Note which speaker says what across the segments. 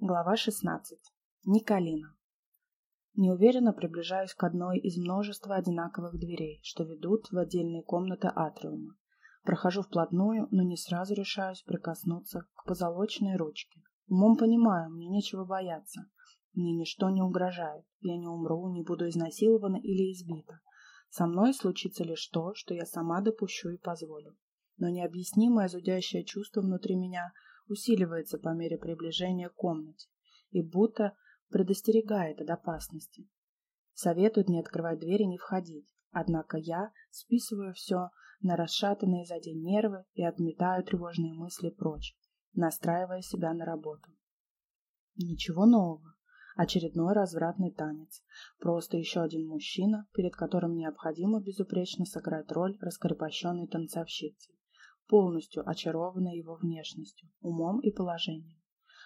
Speaker 1: Глава 16. Николина. Неуверенно приближаюсь к одной из множества одинаковых дверей, что ведут в отдельные комнаты атриума. Прохожу вплотную, но не сразу решаюсь прикоснуться к позолоченной ручке. Умом понимаю, мне нечего бояться. Мне ничто не угрожает. Я не умру, не буду изнасилована или избита. Со мной случится лишь то, что я сама допущу и позволю. Но необъяснимое зудящее чувство внутри меня усиливается по мере приближения к комнате и будто предостерегает от опасности. Советует не открывать двери и не входить. Однако я списываю все на расшатанные за день нервы и отметаю тревожные мысли прочь, настраивая себя на работу. Ничего нового. Очередной развратный танец. Просто еще один мужчина, перед которым необходимо безупречно сыграть роль раскрепощенной танцовщицы, полностью очарованной его внешностью, умом и положением.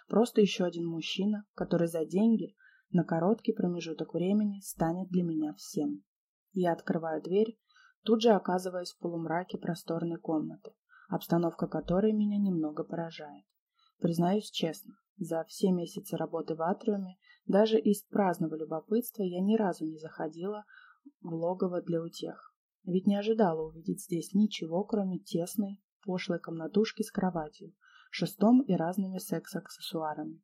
Speaker 1: Просто еще один мужчина, который за деньги на короткий промежуток времени станет для меня всем. Я открываю дверь, тут же оказываясь в полумраке просторной комнаты, обстановка которой меня немного поражает. Признаюсь честно, за все месяцы работы в Атриуме даже из праздного любопытства я ни разу не заходила в логово для утех. Ведь не ожидала увидеть здесь ничего, кроме тесной, пошлой комнатушки с кроватью, шестом и разными секс-аксессуарами.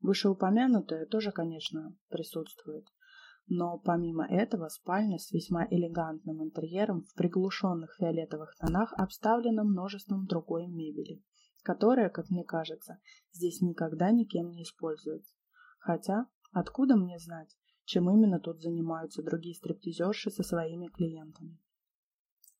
Speaker 1: Вышеупомянутое тоже, конечно, присутствует. Но помимо этого спальня с весьма элегантным интерьером в приглушенных фиолетовых тонах обставлена множеством другой мебели, которая, как мне кажется, здесь никогда никем не используется. Хотя, откуда мне знать, чем именно тут занимаются другие стриптизерши со своими клиентами?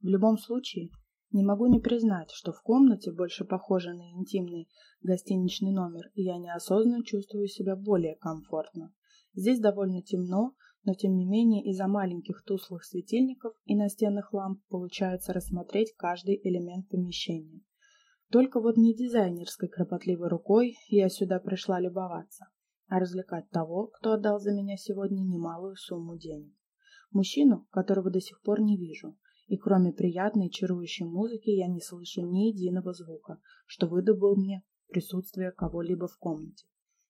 Speaker 1: В любом случае, не могу не признать, что в комнате, больше похожей на интимный гостиничный номер, я неосознанно чувствую себя более комфортно. Здесь довольно темно, но тем не менее из-за маленьких туслых светильников и настенных ламп получается рассмотреть каждый элемент помещения. Только вот не дизайнерской кропотливой рукой я сюда пришла любоваться, а развлекать того, кто отдал за меня сегодня немалую сумму денег. Мужчину, которого до сих пор не вижу, и кроме приятной чарующей музыки я не слышу ни единого звука, что выдобыл мне присутствие кого-либо в комнате.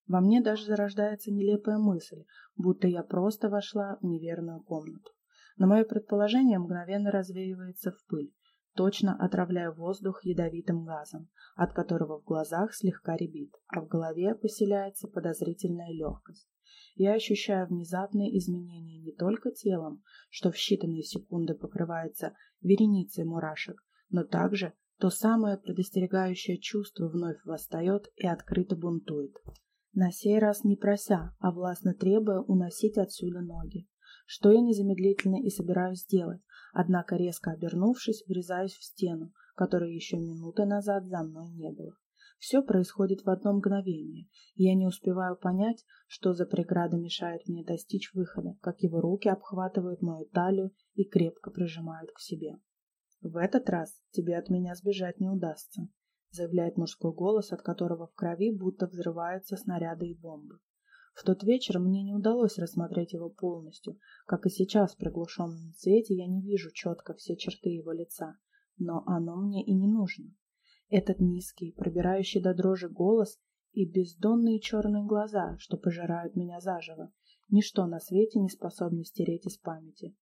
Speaker 1: Во мне даже зарождается нелепая мысль, будто я просто вошла в неверную комнату. Но мое предположение мгновенно развеивается в пыль, точно отравляя воздух ядовитым газом, от которого в глазах слегка рябит, а в голове поселяется подозрительная легкость. Я ощущаю внезапные изменения не только телом, что в считанные секунды покрывается вереницей мурашек, но также то самое предостерегающее чувство вновь восстает и открыто бунтует. На сей раз не прося, а властно требуя уносить отсюда ноги. Что я незамедлительно и собираюсь сделать, однако резко обернувшись, врезаюсь в стену, которой еще минуты назад за мной не было. Все происходит в одно мгновение, я не успеваю понять, что за преграда мешает мне достичь выхода, как его руки обхватывают мою талию и крепко прижимают к себе. «В этот раз тебе от меня сбежать не удастся», заявляет мужской голос, от которого в крови будто взрываются снаряды и бомбы. В тот вечер мне не удалось рассмотреть его полностью, как и сейчас в приглушенном свете я не вижу четко все черты его лица, но оно мне и не нужно. Этот низкий, пробирающий до дрожи голос и бездонные черные глаза, что пожирают меня заживо, ничто на свете не способно стереть из памяти.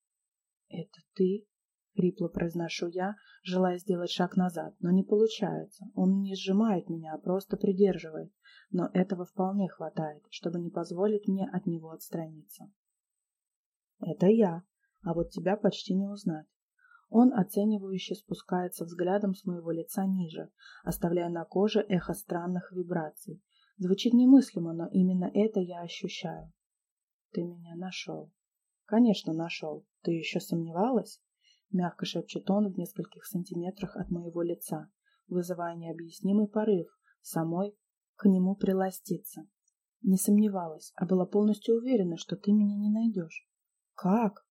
Speaker 1: «Это ты?» — хрипло произношу я, желая сделать шаг назад, но не получается. Он не сжимает меня, а просто придерживает, но этого вполне хватает, чтобы не позволить мне от него отстраниться. «Это я, а вот тебя почти не узнать. Он оценивающе спускается взглядом с моего лица ниже, оставляя на коже эхо странных вибраций. Звучит немыслимо, но именно это я ощущаю. Ты меня нашел. Конечно, нашел. Ты еще сомневалась? Мягко шепчет он в нескольких сантиметрах от моего лица, вызывая необъяснимый порыв самой к нему приластиться. Не сомневалась, а была полностью уверена, что ты меня не найдешь. Как?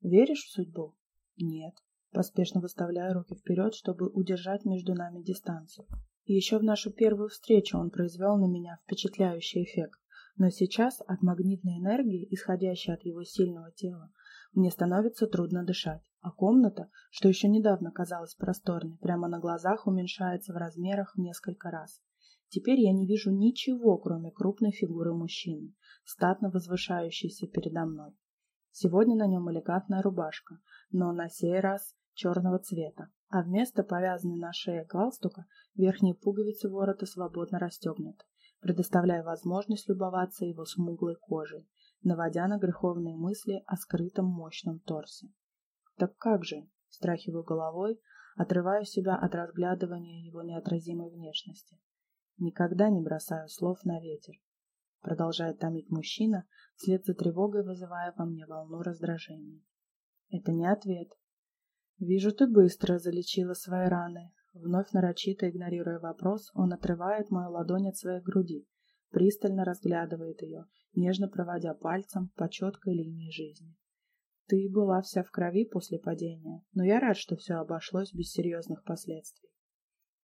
Speaker 1: Веришь в судьбу? Нет. Поспешно выставляя руки вперед, чтобы удержать между нами дистанцию. Еще в нашу первую встречу он произвел на меня впечатляющий эффект. Но сейчас от магнитной энергии, исходящей от его сильного тела, мне становится трудно дышать, а комната, что еще недавно казалась просторной, прямо на глазах уменьшается в размерах несколько раз. Теперь я не вижу ничего, кроме крупной фигуры мужчины, статно возвышающейся передо мной. Сегодня на нем элегантная рубашка, но на сей раз черного цвета, а вместо повязанной на шее галстука верхние пуговицы ворота свободно расстегнуты, предоставляя возможность любоваться его смуглой кожей, наводя на греховные мысли о скрытом мощном торсе. Так как же? Страхиваю головой, отрываю себя от разглядывания его неотразимой внешности. Никогда не бросаю слов на ветер. Продолжает томить мужчина, вслед за тревогой вызывая во мне волну раздражения. Это не ответ. Вижу, ты быстро залечила свои раны. Вновь нарочито игнорируя вопрос, он отрывает мою ладонь от своей груди, пристально разглядывает ее, нежно проводя пальцем по четкой линии жизни. Ты была вся в крови после падения, но я рад, что все обошлось без серьезных последствий.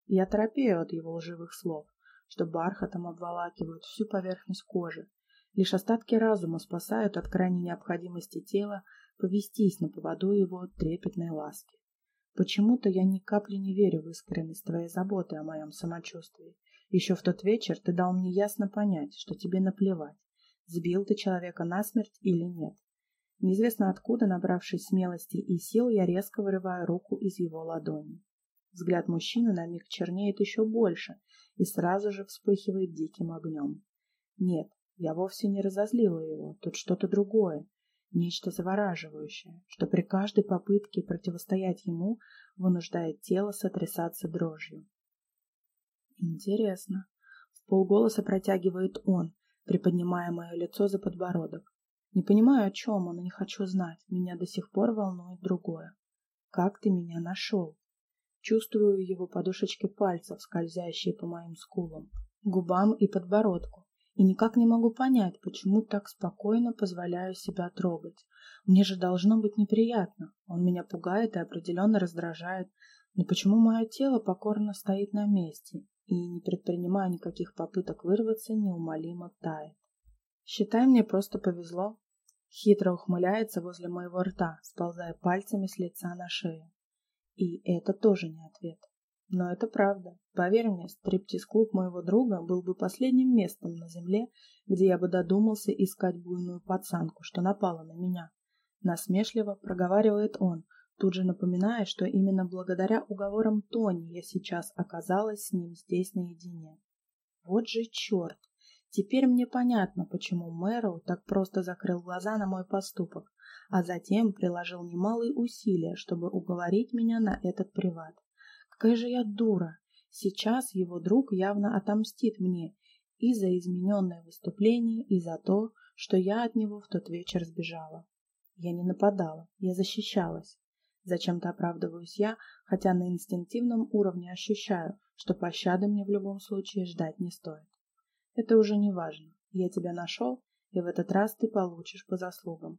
Speaker 1: Я торопею от его лживых слов, что бархатом обволакивают всю поверхность кожи. Лишь остатки разума спасают от крайней необходимости тела повестись на поводу его трепетной ласки. Почему-то я ни капли не верю в искренность твоей заботы о моем самочувствии. Еще в тот вечер ты дал мне ясно понять, что тебе наплевать, сбил ты человека насмерть или нет. Неизвестно откуда, набравшись смелости и сил, я резко вырываю руку из его ладони. Взгляд мужчины на миг чернеет еще больше и сразу же вспыхивает диким огнем. Нет, я вовсе не разозлила его, тут что-то другое, нечто завораживающее, что при каждой попытке противостоять ему вынуждает тело сотрясаться дрожью. Интересно. В полголоса протягивает он, приподнимая мое лицо за подбородок. Не понимаю, о чем он, и не хочу знать. Меня до сих пор волнует другое. Как ты меня нашел? Чувствую его подушечки пальцев, скользящие по моим скулам, губам и подбородку. И никак не могу понять, почему так спокойно позволяю себя трогать. Мне же должно быть неприятно. Он меня пугает и определенно раздражает. Но почему мое тело покорно стоит на месте и, не предпринимая никаких попыток вырваться, неумолимо тает? Считай, мне просто повезло. Хитро ухмыляется возле моего рта, сползая пальцами с лица на шею. И это тоже не ответ. Но это правда. Поверь мне, стриптиз-клуб моего друга был бы последним местом на земле, где я бы додумался искать буйную пацанку, что напала на меня. Насмешливо проговаривает он, тут же напоминая, что именно благодаря уговорам Тони я сейчас оказалась с ним здесь наедине. Вот же черт! Теперь мне понятно, почему Мэру так просто закрыл глаза на мой поступок, а затем приложил немалые усилия, чтобы уговорить меня на этот приват. Какая же я дура! Сейчас его друг явно отомстит мне и за измененное выступление, и за то, что я от него в тот вечер сбежала. Я не нападала, я защищалась. Зачем-то оправдываюсь я, хотя на инстинктивном уровне ощущаю, что пощады мне в любом случае ждать не стоит. Это уже не важно. Я тебя нашел, и в этот раз ты получишь по заслугам.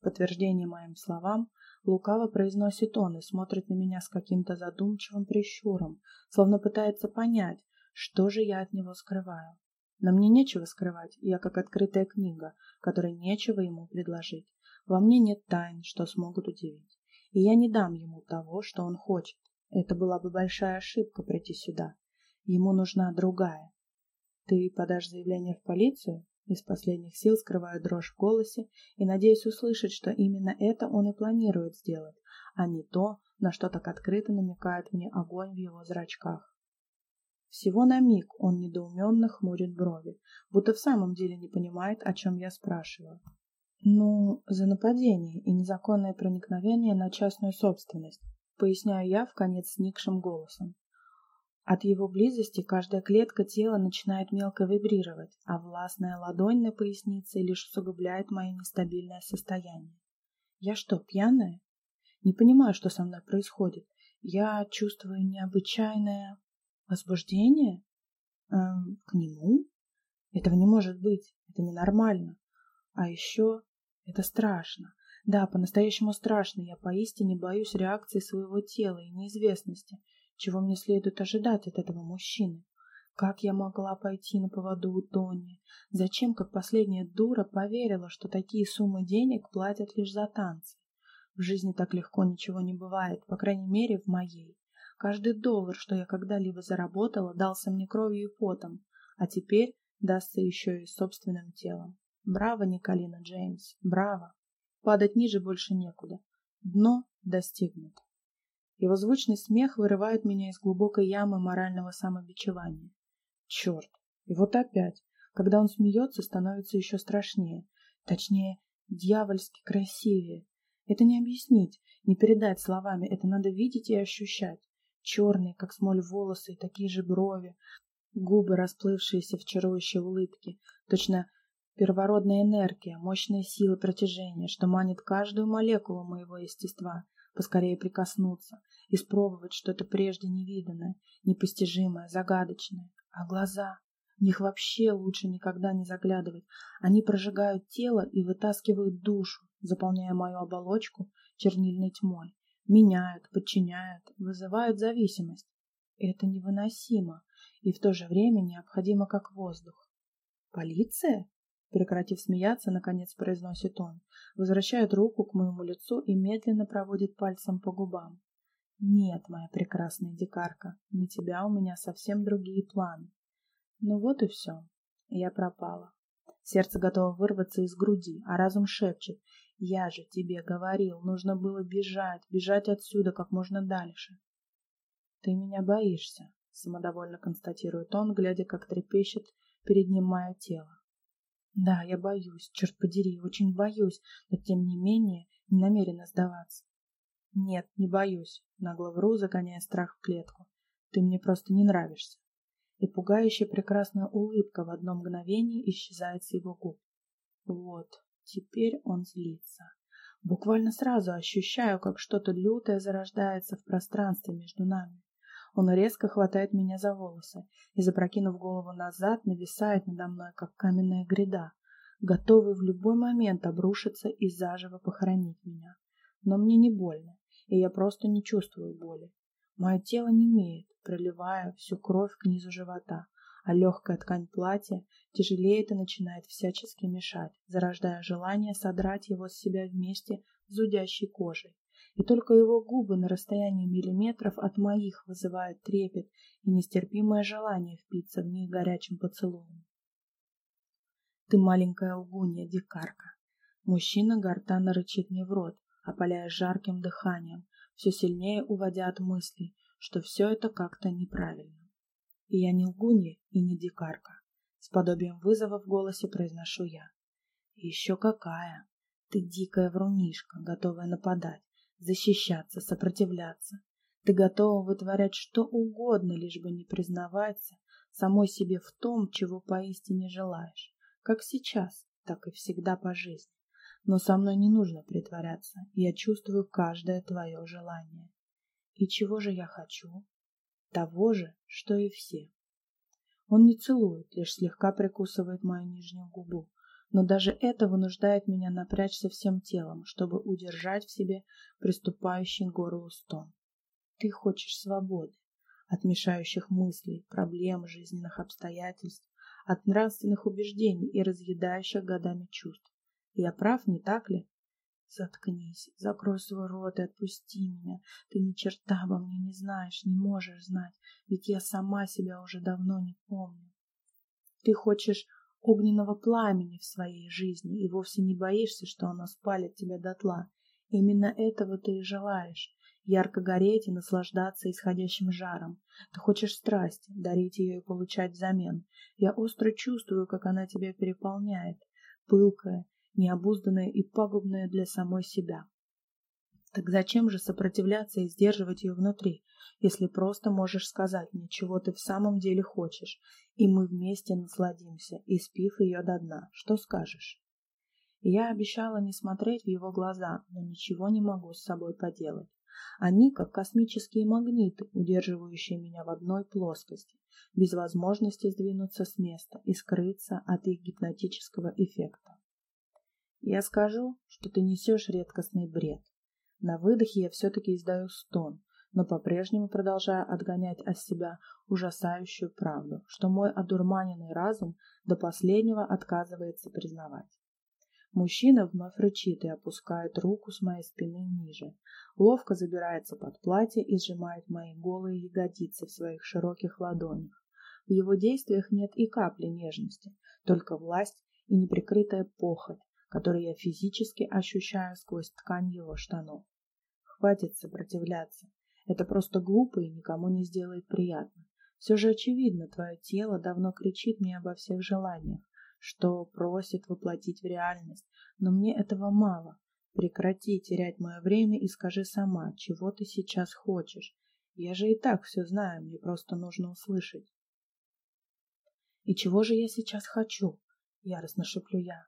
Speaker 1: В подтверждение моим словам, лукаво произносит он и смотрит на меня с каким-то задумчивым прищуром, словно пытается понять, что же я от него скрываю. Но мне нечего скрывать, я как открытая книга, которой нечего ему предложить. Во мне нет тайн, что смогут удивить. И я не дам ему того, что он хочет. Это была бы большая ошибка прийти сюда. Ему нужна другая, ты подашь заявление в полицию? Из последних сил скрываю дрожь в голосе и надеюсь услышать, что именно это он и планирует сделать, а не то, на что так открыто намекает мне огонь в его зрачках. Всего на миг он недоуменно хмурит брови, будто в самом деле не понимает, о чем я спрашиваю. Ну, за нападение и незаконное проникновение на частную собственность, поясняю я в конец сникшим голосом. От его близости каждая клетка тела начинает мелко вибрировать, а властная ладонь на пояснице лишь усугубляет мое нестабильное состояние. Я что, пьяная? Не понимаю, что со мной происходит. Я чувствую необычайное возбуждение эм, к нему. Этого не может быть. Это ненормально. А еще это страшно. Да, по-настоящему страшно. Я поистине боюсь реакции своего тела и неизвестности. Чего мне следует ожидать от этого мужчины? Как я могла пойти на поводу у Тони? Зачем, как последняя дура, поверила, что такие суммы денег платят лишь за танцы? В жизни так легко ничего не бывает, по крайней мере, в моей. Каждый доллар, что я когда-либо заработала, дался мне кровью и потом, а теперь дастся еще и собственным телом. Браво, Николина Джеймс, браво! Падать ниже больше некуда. Дно достигнуто. Его звучный смех вырывает меня из глубокой ямы морального самобичевания. Черт! И вот опять, когда он смеется, становится еще страшнее. Точнее, дьявольски красивее. Это не объяснить, не передать словами, это надо видеть и ощущать. Черные, как смоль волосы, и такие же брови, губы, расплывшиеся в чарующей улыбке, точно первородная энергия, мощная сила притяжения, что манит каждую молекулу моего естества, поскорее прикоснуться, испробовать что-то прежде невиданное, непостижимое, загадочное. А глаза? В них вообще лучше никогда не заглядывать. Они прожигают тело и вытаскивают душу, заполняя мою оболочку чернильной тьмой. Меняют, подчиняют, вызывают зависимость. Это невыносимо и в то же время необходимо как воздух. «Полиция?» Прекратив смеяться, наконец произносит он, возвращает руку к моему лицу и медленно проводит пальцем по губам. «Нет, моя прекрасная дикарка, на тебя у меня совсем другие планы. Ну вот и все. Я пропала. Сердце готово вырваться из груди, а разум шепчет. Я же тебе говорил, нужно было бежать, бежать отсюда как можно дальше. Ты меня боишься, самодовольно констатирует он, глядя, как трепещет перед ним мое тело. Да, я боюсь, черт подери, очень боюсь, но тем не менее не намерена сдаваться. Нет, не боюсь, нагло вру, загоняя страх в клетку. Ты мне просто не нравишься и пугающая прекрасная улыбка в одно мгновение исчезает с его губ. Вот, теперь он злится. Буквально сразу ощущаю, как что-то лютое зарождается в пространстве между нами. Он резко хватает меня за волосы и, запрокинув голову назад, нависает надо мной, как каменная гряда, готовый в любой момент обрушиться и заживо похоронить меня. Но мне не больно, и я просто не чувствую боли. Мое тело немеет, проливая всю кровь к низу живота, а легкая ткань платья тяжелеет и начинает всячески мешать, зарождая желание содрать его с себя вместе с зудящей кожей. И только его губы на расстоянии миллиметров от моих вызывают трепет и нестерпимое желание впиться в них горячим поцелуем. Ты маленькая лгунья, дикарка. Мужчина гортанно рычит мне в рот, опаляя жарким дыханием, все сильнее уводя от мыслей, что все это как-то неправильно. И я не лгунья и не дикарка. С подобием вызова в голосе произношу я. И еще какая! Ты дикая врунишка, готовая нападать, защищаться, сопротивляться. Ты готова вытворять что угодно, лишь бы не признаваться самой себе в том, чего поистине желаешь, как сейчас, так и всегда по жизни. Но со мной не нужно притворяться, я чувствую каждое твое желание. И чего же я хочу? Того же, что и все. Он не целует, лишь слегка прикусывает мою нижнюю губу, но даже это вынуждает меня напрячься всем телом, чтобы удержать в себе приступающий горлу стон. Ты хочешь свободы, от мешающих мыслей, проблем, жизненных обстоятельств, от нравственных убеждений и разъедающих годами чувств. Я прав, не так ли? Заткнись, закрой свой рот и отпусти меня. Ты ни черта обо мне не знаешь, не можешь знать, ведь я сама себя уже давно не помню. Ты хочешь огненного пламени в своей жизни и вовсе не боишься, что оно спалит тебя дотла. Именно этого ты и желаешь ярко гореть и наслаждаться исходящим жаром. Ты хочешь страсти, дарить ее и получать взамен. Я остро чувствую, как она тебя переполняет, пылкая, необузданная и пагубная для самой себя. Так зачем же сопротивляться и сдерживать ее внутри, если просто можешь сказать мне, чего ты в самом деле хочешь, и мы вместе насладимся, испив ее до дна? Что скажешь? Я обещала не смотреть в его глаза, но ничего не могу с собой поделать. Они как космические магниты, удерживающие меня в одной плоскости, без возможности сдвинуться с места и скрыться от их гипнотического эффекта. Я скажу, что ты несешь редкостный бред. На выдохе я все-таки издаю стон, но по-прежнему продолжаю отгонять от себя ужасающую правду, что мой одурманенный разум до последнего отказывается признавать. Мужчина вновь рычит и опускает руку с моей спины ниже. Ловко забирается под платье и сжимает мои голые ягодицы в своих широких ладонях. В его действиях нет и капли нежности, только власть и неприкрытая похоть, которую я физически ощущаю сквозь ткань его штанов. Хватит сопротивляться. Это просто глупо и никому не сделает приятно. Все же очевидно, твое тело давно кричит мне обо всех желаниях, что просит воплотить в реальность, но мне этого мало. Прекрати терять мое время и скажи сама, чего ты сейчас хочешь. Я же и так все знаю, мне просто нужно услышать. И чего же я сейчас хочу? Яростно шеплю я.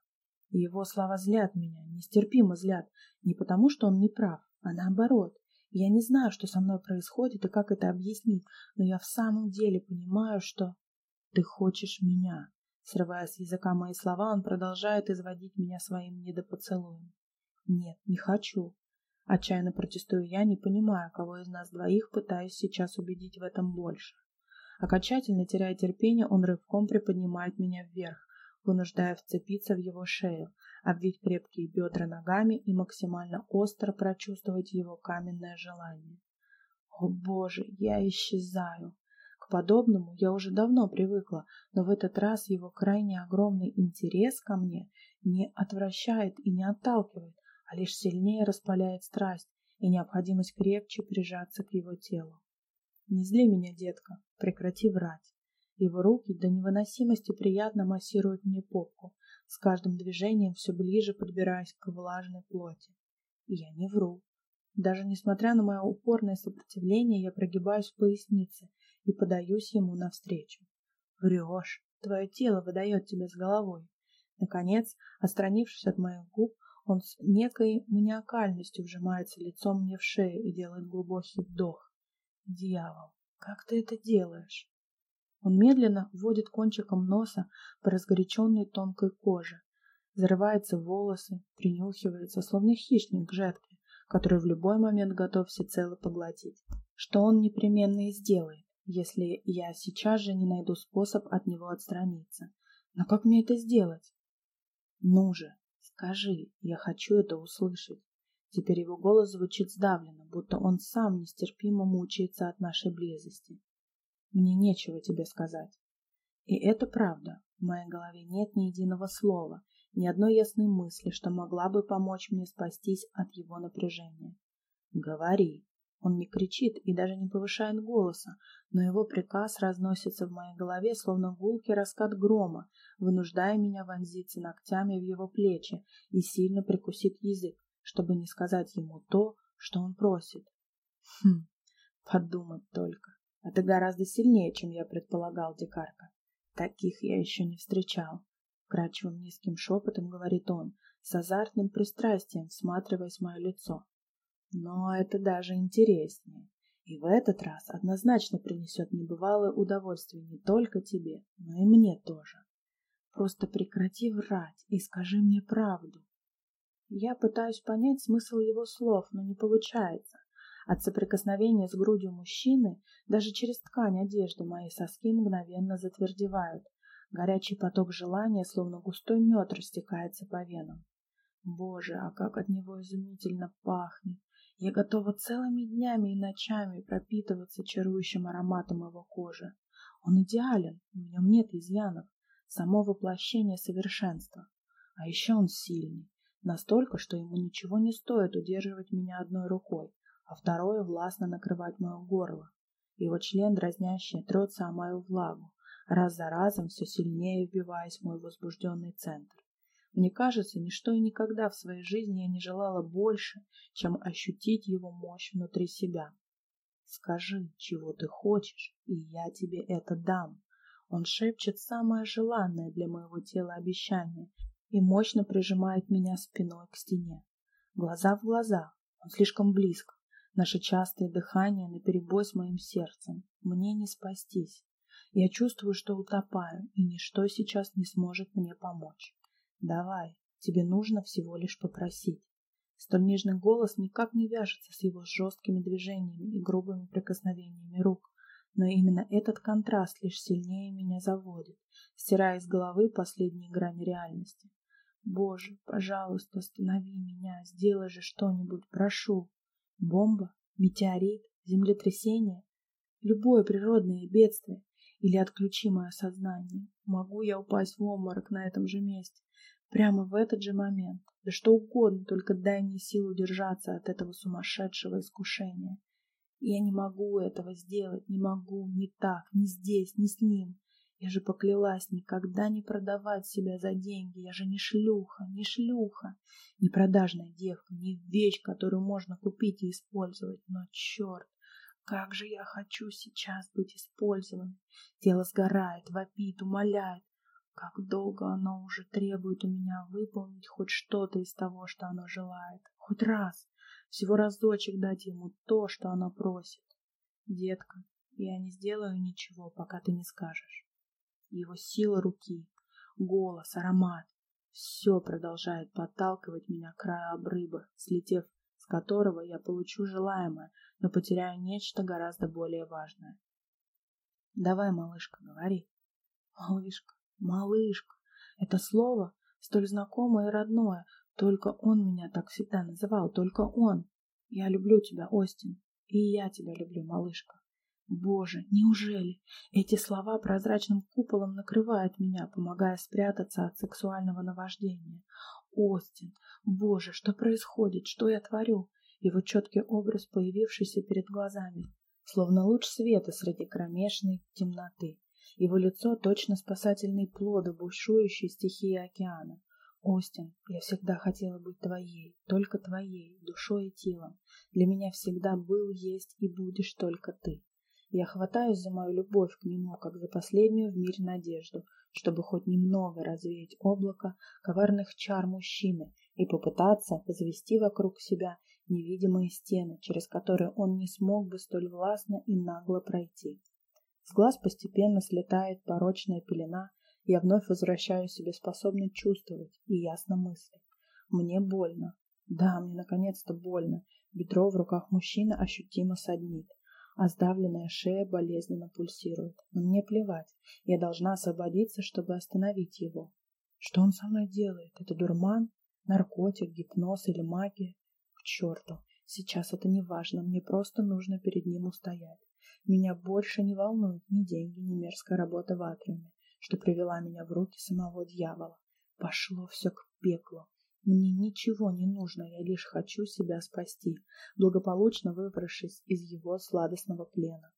Speaker 1: Его слова злят меня, нестерпимо злят, не потому, что он не прав, а наоборот. Я не знаю, что со мной происходит и как это объяснить, но я в самом деле понимаю, что ты хочешь меня. Срывая с языка мои слова, он продолжает изводить меня своим недопоцелуем. Нет, не хочу. Отчаянно протестую я, не понимая, кого из нас двоих пытаюсь сейчас убедить в этом больше. Окончательно теряя терпение, он рывком приподнимает меня вверх, вынуждая вцепиться в его шею, обвить крепкие бедра ногами и максимально остро прочувствовать его каменное желание. О боже, я исчезаю подобному я уже давно привыкла, но в этот раз его крайне огромный интерес ко мне не отвращает и не отталкивает, а лишь сильнее распаляет страсть и необходимость крепче прижаться к его телу. Не зли меня, детка, прекрати врать. Его руки до невыносимости приятно массируют мне попку, с каждым движением все ближе подбираясь к влажной плоти. И я не вру. Даже несмотря на мое упорное сопротивление, я прогибаюсь в пояснице и подаюсь ему навстречу. Врешь, твое тело выдает тебя с головой. Наконец, отстранившись от моих губ, он с некой маниакальностью вжимается лицом мне в шею и делает глубокий вдох. Дьявол, как ты это делаешь? Он медленно вводит кончиком носа по разгоряченной тонкой коже, зарывается в волосы, принюхивается, словно хищник к жертве, который в любой момент готов всецело поглотить. Что он непременно и сделает если я сейчас же не найду способ от него отстраниться. Но как мне это сделать? Ну же, скажи, я хочу это услышать. Теперь его голос звучит сдавленно, будто он сам нестерпимо мучается от нашей близости. Мне нечего тебе сказать. И это правда. В моей голове нет ни единого слова, ни одной ясной мысли, что могла бы помочь мне спастись от его напряжения. Говори. Он не кричит и даже не повышает голоса, но его приказ разносится в моей голове, словно гулкий раскат грома, вынуждая меня вонзиться ногтями в его плечи и сильно прикусить язык, чтобы не сказать ему то, что он просит. Хм, подумать только. Это гораздо сильнее, чем я предполагал, дикарка. Таких я еще не встречал. Вкрадчивым низким шепотом говорит он, с азартным пристрастием всматриваясь в мое лицо. Но это даже интереснее. И в этот раз однозначно принесет небывалое удовольствие не только тебе, но и мне тоже. Просто прекрати врать и скажи мне правду. Я пытаюсь понять смысл его слов, но не получается. От соприкосновения с грудью мужчины даже через ткань одежды мои соски мгновенно затвердевают. Горячий поток желания, словно густой мед, растекается по венам. Боже, а как от него изумительно пахнет! Я готова целыми днями и ночами пропитываться чарующим ароматом его кожи. Он идеален, в нем нет изъянов, само воплощение совершенства. А еще он сильный, настолько, что ему ничего не стоит удерживать меня одной рукой, а второе властно накрывать мое горло. Его член дразняще трется о мою влагу, раз за разом все сильнее вбиваясь в мой возбужденный центр. Мне кажется, ничто и никогда в своей жизни я не желала больше, чем ощутить его мощь внутри себя. Скажи, чего ты хочешь, и я тебе это дам. Он шепчет самое желанное для моего тела обещание и мощно прижимает меня спиной к стене. Глаза в глаза, он слишком близко. Наше частое дыхание наперебой с моим сердцем. Мне не спастись. Я чувствую, что утопаю, и ничто сейчас не сможет мне помочь. Давай, тебе нужно всего лишь попросить. Столь нежный голос никак не вяжется с его жесткими движениями и грубыми прикосновениями рук, но именно этот контраст лишь сильнее меня заводит, стирая из головы последние грани реальности. Боже, пожалуйста, останови меня, сделай же что-нибудь, прошу. Бомба? Метеорит? Землетрясение? Любое природное бедствие? Или отключи мое сознание? Могу я упасть в обморок на этом же месте? Прямо в этот же момент? Да что угодно, только дай мне силу держаться от этого сумасшедшего искушения. Я не могу этого сделать, не могу, не так, не здесь, не с ним. Я же поклялась никогда не продавать себя за деньги. Я же не шлюха, не шлюха, не продажная девка, не вещь, которую можно купить и использовать. Но черт, как же я хочу сейчас быть использованной. Тело сгорает, вопит, умоляет. Как долго оно уже требует у меня выполнить хоть что-то из того, что оно желает. Хоть раз, всего разочек дать ему то, что оно просит. Детка, я не сделаю ничего, пока ты не скажешь. Его сила руки, голос, аромат — все продолжает подталкивать меня к краю обрыва, слетев с которого я получу желаемое, но потеряю нечто гораздо более важное. Давай, малышка, говори. Малышка, малышка. Это слово столь знакомое и родное. Только он меня так всегда называл, только он. Я люблю тебя, Остин. И я тебя люблю, малышка. Боже, неужели эти слова прозрачным куполом накрывают меня, помогая спрятаться от сексуального наваждения? Остин, боже, что происходит, что я творю? Его четкий образ, появившийся перед глазами, словно луч света среди кромешной темноты. Его лицо точно спасательный плод бушующей стихии океана. Остин, я всегда хотела быть твоей, только твоей, душой и телом. Для меня всегда был, есть и будешь только ты. Я хватаюсь за мою любовь к нему, как за последнюю в мире надежду, чтобы хоть немного развеять облако коварных чар мужчины и попытаться завести вокруг себя невидимые стены, через которые он не смог бы столь властно и нагло пройти. С глаз постепенно слетает порочная пелена, я вновь возвращаю себе способность чувствовать и ясно мыслить. Мне больно. Да, мне наконец-то больно. Бедро в руках мужчины ощутимо саднит а сдавленная шея болезненно пульсирует. Но мне плевать, я должна освободиться, чтобы остановить его. Что он со мной делает? Это дурман? Наркотик, гипноз или магия? К черту, сейчас это не важно, мне просто нужно перед ним устоять. Меня больше не волнуют ни деньги, ни мерзкая работа в атриуме, что привела меня в руки самого дьявола. Пошло все к пеклу. Мне ничего не нужно, я лишь хочу себя спасти, благополучно выбравшись из его сладостного плена.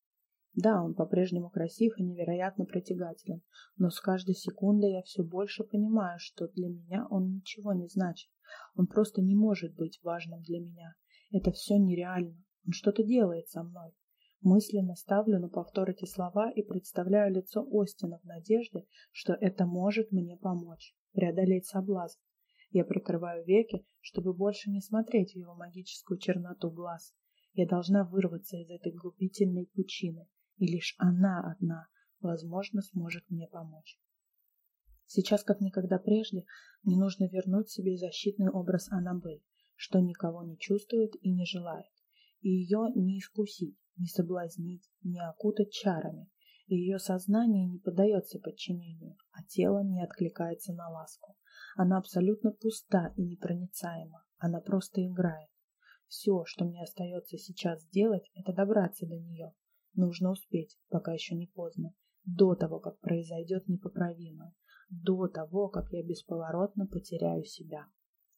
Speaker 1: Да, он по-прежнему красив и невероятно притягателен, но с каждой секундой я все больше понимаю, что для меня он ничего не значит. Он просто не может быть важным для меня. Это все нереально. Он что-то делает со мной. Мысленно ставлю на повтор эти слова и представляю лицо Остина в надежде, что это может мне помочь, преодолеть соблазн. Я прикрываю веки, чтобы больше не смотреть в его магическую черноту глаз. Я должна вырваться из этой губительной пучины, и лишь она одна, возможно, сможет мне помочь. Сейчас, как никогда прежде, мне нужно вернуть себе защитный образ Аннабель, что никого не чувствует и не желает, и ее не искусить, не соблазнить, не окутать чарами, и ее сознание не поддается подчинению, а тело не откликается на ласку. Она абсолютно пуста и непроницаема. Она просто играет. Все, что мне остается сейчас сделать, это добраться до нее. Нужно успеть, пока еще не поздно. До того, как произойдет непоправимое. До того, как я бесповоротно потеряю себя.